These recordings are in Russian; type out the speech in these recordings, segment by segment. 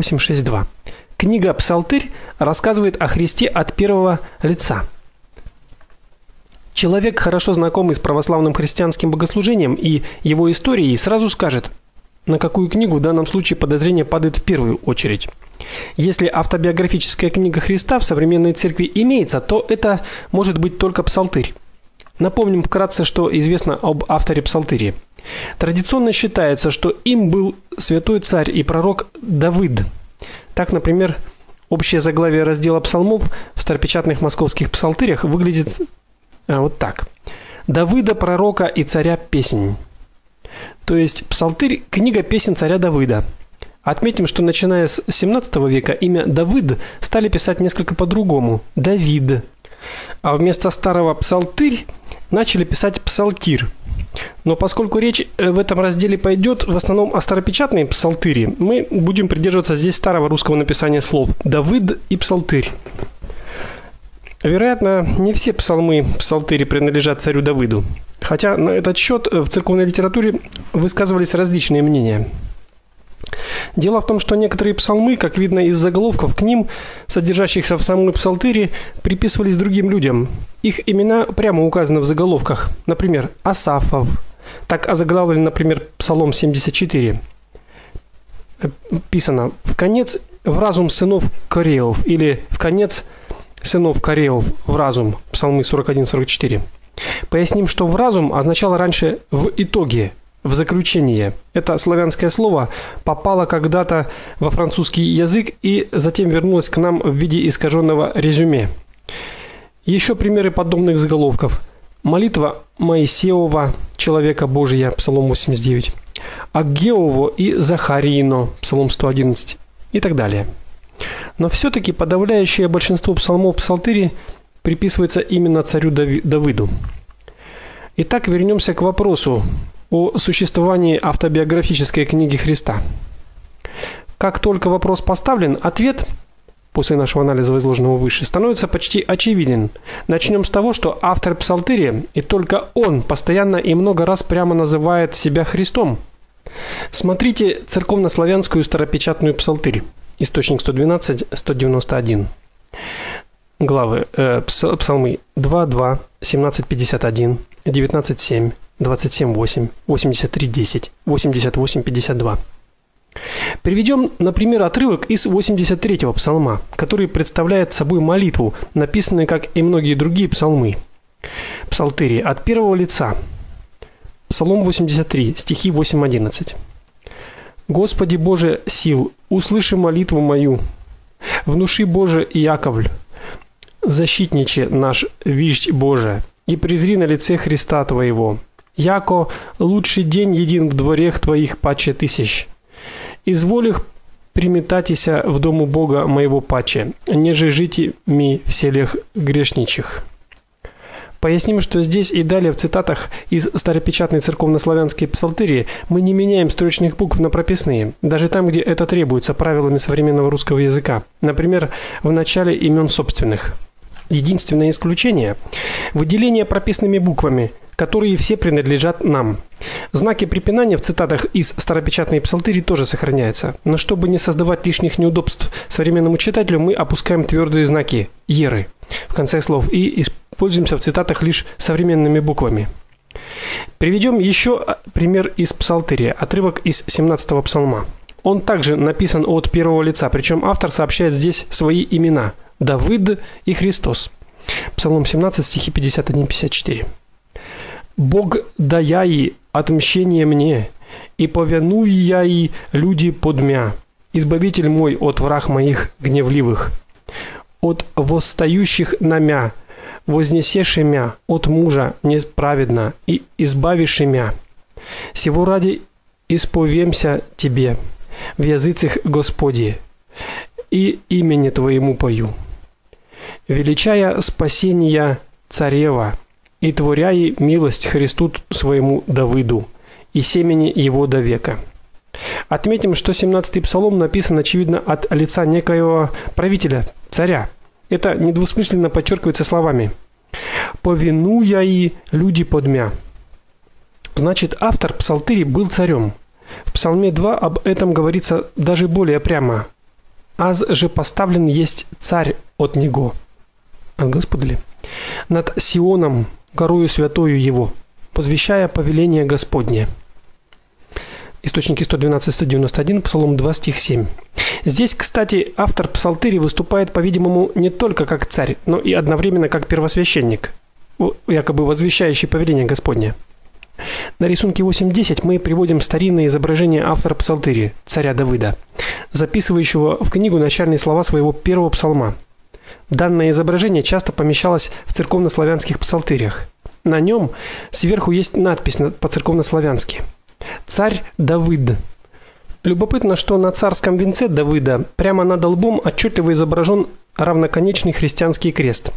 862. Книга Псалтырь рассказывает о Христе от первого лица. Человек, хорошо знакомый с православным христианским богослужением и его историей, сразу скажет, на какую книгу в данном случае подозрение падает в первую очередь. Если автобиографическая книга Христа в современной церкви имеется, то это может быть только Псалтырь. Напомним вкратце, что известно об авторе Псалтыри. Традиционно считается, что им был святой царь и пророк Давид. Так, например, общее заглавие раздела псалмов в старопечатных московских псалтырях выглядит а, вот так: Давыда пророка и царя песнь. То есть псалтырь книга песен царя Давыда. Отметим, что начиная с 17 века имя Давид стали писать несколько по-другому Давид. А вместо старого псалтырь начали писать псалтир. Но поскольку речь э, в этом разделе пойдет в основном о старопечатной псалтыре, мы будем придерживаться здесь старого русского написания слов Давид и псалтырь. Вероятно, не все псалмы псалтыри принадлежат царю Давиду, хотя на этот счет в церковной литературе высказывались различные мнения. Дело в том, что некоторые псалмы, как видно из заголовков к ним, содержащихся в самой псалтыре, приписывались другим людям. Их имена прямо указаны в заголовках. Например, Асафов. Так озаглавлен, например, Псалом 74. Писано: "В конец в разум сынов Кореев" или "В конец сынов Кореев в разум" Псалмы 41-44. Поясним, что в разум означало раньше в итоге, в заключение. Это славянское слово попало когда-то во французский язык и затем вернулось к нам в виде искаженного резюме. Еще примеры подобных заголовков. Молитва Моисеева, человека Божия, Псалом 89. Аггеово и Захарино, Псалом 111 и так далее. Но все таки подавляющее большинство псалмов псалтыри приписывается именно царю Давиду. Итак, вернемся к вопросу о существовании автобиографической книги Христа. Как только вопрос поставлен, ответ после нашего анализа изложенного выше становится почти очевиден. Начнем с того, что автор Псалтыри, и только он постоянно и много раз прямо называет себя Христом. Смотрите церковнославянскую старопечатную Псалтырь. Источник 112-191. Главы э, Псалмы 2:2, 17:51, 19:7, 27:8, 83:10, 88:52. Приведем, например, отрывок из 83-го псалма, который представляет собой молитву, написанную, как и многие другие псалмы. Псалтыри от первого лица. Псалом 83, стихи 8-11. Господи Боже сил, услыши молитву мою. Внуши Боже Яковль, защитниче наш вещь Божия, и презри на лице Христа твоего. Яко лучший день един в дворех твоих паче тысяч. Изволих приметатися в дому Бога моего паче, неже жити ми в селях грешничих. Поясним, что здесь и далее в цитатах из старопечатной церковнославянской псалтыри мы не меняем строчных букв на прописные, даже там, где это требуется правилами современного русского языка. Например, в начале имен собственных. Единственное исключение выделение прописными буквами, которые все принадлежат нам. Знаки препинания в цитатах из старопечатной псалтыри тоже сохраняются, но чтобы не создавать лишних неудобств современному читателю, мы опускаем твердые знаки еры в конце слов и используемся в цитатах лишь современными буквами. Приведем еще пример из псалтыря, отрывок из 17-го псалма. Он также написан от первого лица, причем автор сообщает здесь свои имена: Давид и Христос. Псалом 17 стихи 51-54. Бог дая и отмщение мне, и повинуй я и люди подмя. Избавитель мой от враг моих гневливых, от восстающих на мя, вознесеши мя от мужа несправедно и избавишь мя. Сего ради исповемся тебе в языцах Господи, и имени твоему пою величая спасения царева и творяя милость Христу своему Давиду и семени его до века. Отметим, что 17-й псалом написан очевидно от лица некоего правителя, царя. Это недвусмысленно подчеркивается словами: "Повинуя и люди подмя". Значит, автор псалтыри был царем. В Псалме 2 об этом говорится даже более прямо. аз же поставлен есть царь от него. От Господа ли? Над Сионом, горою святою его, возвещая повеление Господне. Источники 112-191, Псалом 2, стих 7. Здесь, кстати, автор псалтыри выступает, по-видимому, не только как царь, но и одновременно как первосвященник, якобы возвещающий повеление Господне. На рисунке 8.10 мы приводим старинное изображение автора псалтыри, царя Давида, записывающего в книгу начальные слова своего первого псалма. Данное изображение часто помещалось в церковнославянских псалтырях. На нем сверху есть надпись по-церковнославянски: Царь Давид. Любопытно, что на царском венце Давида прямо над лбом отчетливо изображен равноконечный христианский крест.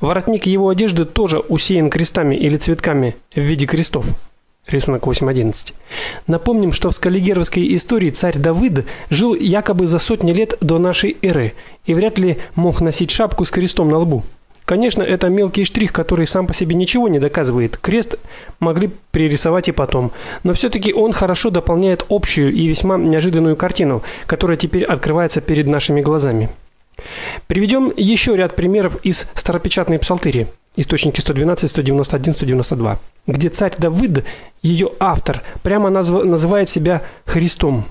Воротник его одежды тоже усеян крестами или цветками в виде крестов. Рисунок 8.11. Напомним, что в скаллигеровской истории царь Давид жил якобы за сотни лет до нашей эры и вряд ли мог носить шапку с крестом на лбу. Конечно, это мелкий штрих, который сам по себе ничего не доказывает. Крест могли пририсовать и потом, но все таки он хорошо дополняет общую и весьма неожиданную картину, которая теперь открывается перед нашими глазами. Приведем еще ряд примеров из старопечатной псалтыри. Источники 112, 191, 192, где царь Давид, ее автор, прямо назв... называет себя Христом.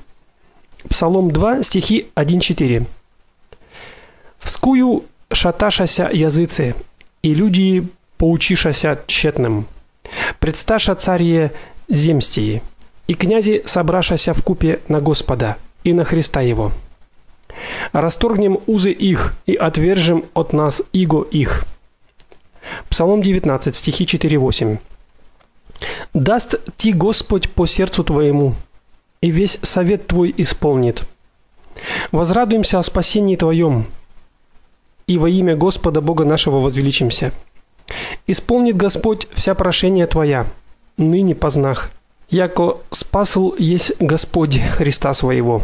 Псалом 2, стихи 1-4. Вскую шаташася языцы, и люди поучишася тщетным. Предсташа царье земстии, и князи собрашася в купе на Господа и на Христа его. Расторгнем узы их и отвержем от нас иго их. Псалом 19, стихи 4-8. Даст ти Господь по сердцу твоему, и весь совет твой исполнит. Возрадуемся о спасении твоем, и во имя Господа Бога нашего возвеличимся. Исполнит Господь вся прошение твоя, ныне познах, яко спасл есть Господь Христа своего.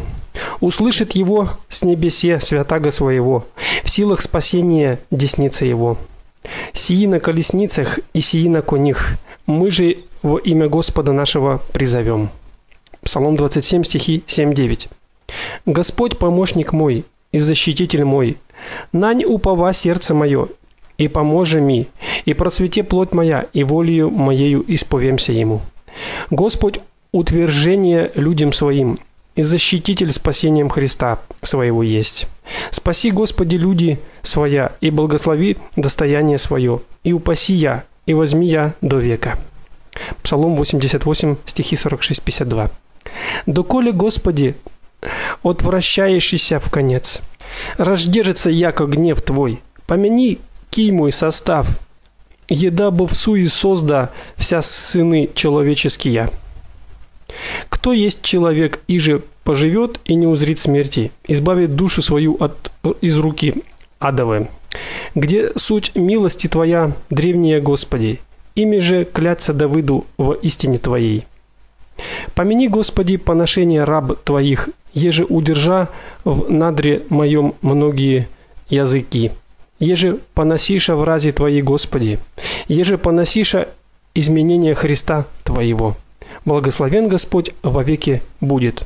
Услышит его с небесе святаго своего, в силах спасения десница его. Сии на колесницах и сии на конях, мы же во имя Господа нашего призовем. Псалом 27 стихи 7-9. Господь помощник мой и защититель мой, Нань упова сердце мое, и поможи ми, и процвете плоть моя, и волею моею исповемся ему. Господь утверждение людям своим, и защититель спасением Христа своего есть. Спаси, Господи, люди своя, и благослови достояние свое, и упаси я, и возьми я до века. Псалом 88, стихи 46-52. Доколе, Господи, отвращаешься в конец, Раздержится яко гнев твой. Помяни кий мой состав. Еда бовсу и созда вся сыны человеческие. Кто есть человек, и же поживет и не узрит смерти, избавит душу свою от из руки адовой. Где суть милости твоя, древняя Господи, ими же клятся Давиду в истине твоей. Помяни, Господи, поношение раб твоих, еже удержа в надре моем многие языки. Еже поносиша в разе твои, Господи, еже поносиша изменения Христа твоего. Благословен Господь во веки будет.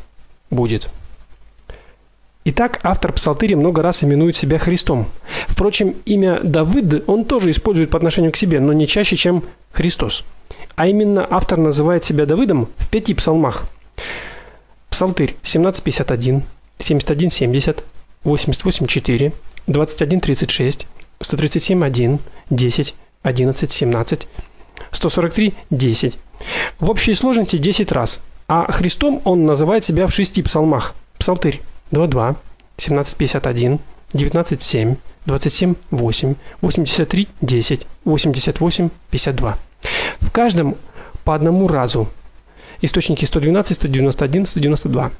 Будет. Итак, автор Псалтыри много раз именует себя Христом. Впрочем, имя Давид он тоже использует по отношению к себе, но не чаще, чем Христос. А именно автор называет себя Давидом в пяти псалмах. Псалтырь 17:51, 71:70, 88:4, 21:36, 137:1, 10, 11, 17, 143 10. В общей сложности 10 раз. А Христом он называет себя в шести псалмах. Псалтырь 2:2, 17:51, 19:7, 27:8, 83:10, 88:52. В каждом по одному разу. Источники 112, 191, 192.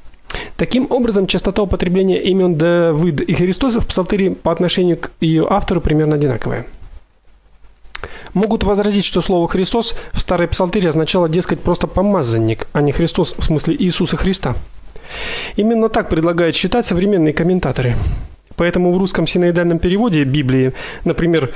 Таким образом, частота употребления имен Давид и Христос в Псалтыре по отношению к ее автору примерно одинаковая. Могут возразить, что слово Христос в старой Псалтыре означало, дескать, просто помазанник, а не Христос в смысле Иисуса Христа. Именно так предлагают считать современные комментаторы. Поэтому в русском синоидальном переводе Библии, например,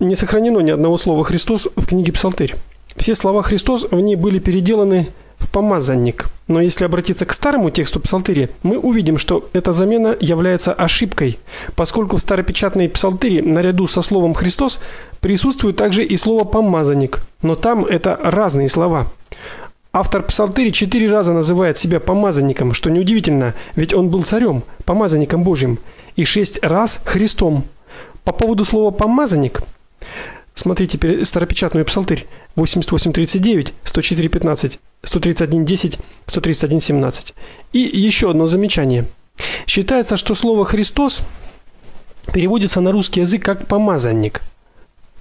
не сохранено ни одного слова Христос в книге Псалтырь. Все слова Христос в ней были переделаны в помазанник. Но если обратиться к старому тексту Псалтыря, мы увидим, что эта замена является ошибкой, поскольку в старопечатной Псалтыре наряду со словом Христос присутствует также и слово помазанник, но там это разные слова. Автор Псалтыря четыре раза называет себя помазанником, что неудивительно, ведь он был царем, помазанником Божьим, и шесть раз Христом. По поводу слова помазанник Смотрите старопечатную Псалтырь 88:39, 104:15, 131:10, 131:17. И еще одно замечание. Считается, что слово Христос переводится на русский язык как помазанник.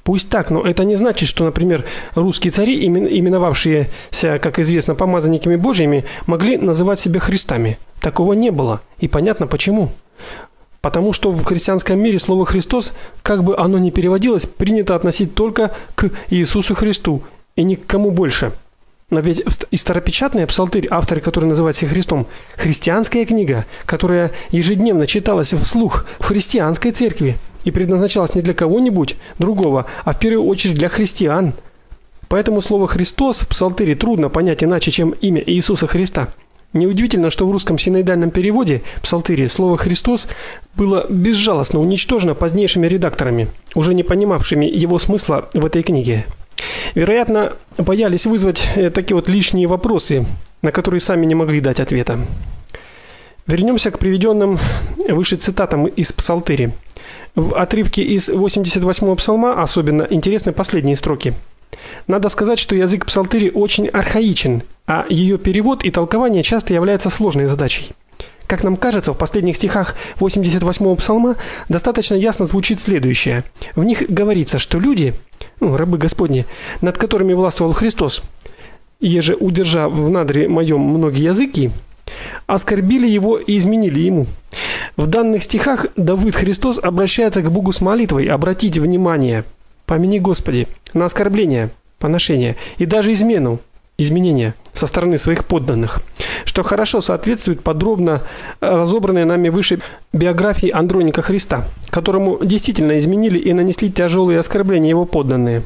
Пусть так, но это не значит, что, например, русские цари, именовавшиеся, как известно, помазанниками Божьими, могли называть себя Христами. Такого не было, и понятно почему. Потому что в христианском мире слово Христос, как бы оно ни переводилось, принято относить только к Иисусу Христу и ни к кому больше. Но ведь и старопечатный псалтырь, автор который называет Христом, христианская книга, которая ежедневно читалась вслух в христианской церкви и предназначалась не для кого-нибудь другого, а в первую очередь для христиан. Поэтому слово Христос в псалтыре трудно понять иначе, чем имя Иисуса Христа. Неудивительно, что в русском синодальном переводе псалтыри слово Христос было безжалостно уничтожено позднейшими редакторами, уже не понимавшими его смысла в этой книге. Вероятно, боялись вызвать э, такие вот лишние вопросы, на которые сами не могли дать ответа. Вернемся к приведенным выше цитатам из Псалтыри. В отрывке из 88-го псалма особенно интересны последние строки. Надо сказать, что язык псалтыри очень архаичен, а ее перевод и толкование часто являются сложной задачей. Как нам кажется, в последних стихах 88-го псалма достаточно ясно звучит следующее. В них говорится, что люди, ну, рабы Господни, над которыми властвовал Христос, еже удержав в надре моем многие языки, оскорбили его и изменили ему. В данных стихах Давид Христос обращается к Богу с молитвой: "Обратите внимание, помяни, Господи, на оскорбление, поношение и даже измену, изменения со стороны своих подданных, что хорошо соответствует подробно э, разобранной нами выше биографии Андроника Христа, которому действительно изменили и нанесли тяжелые оскорбления его подданные.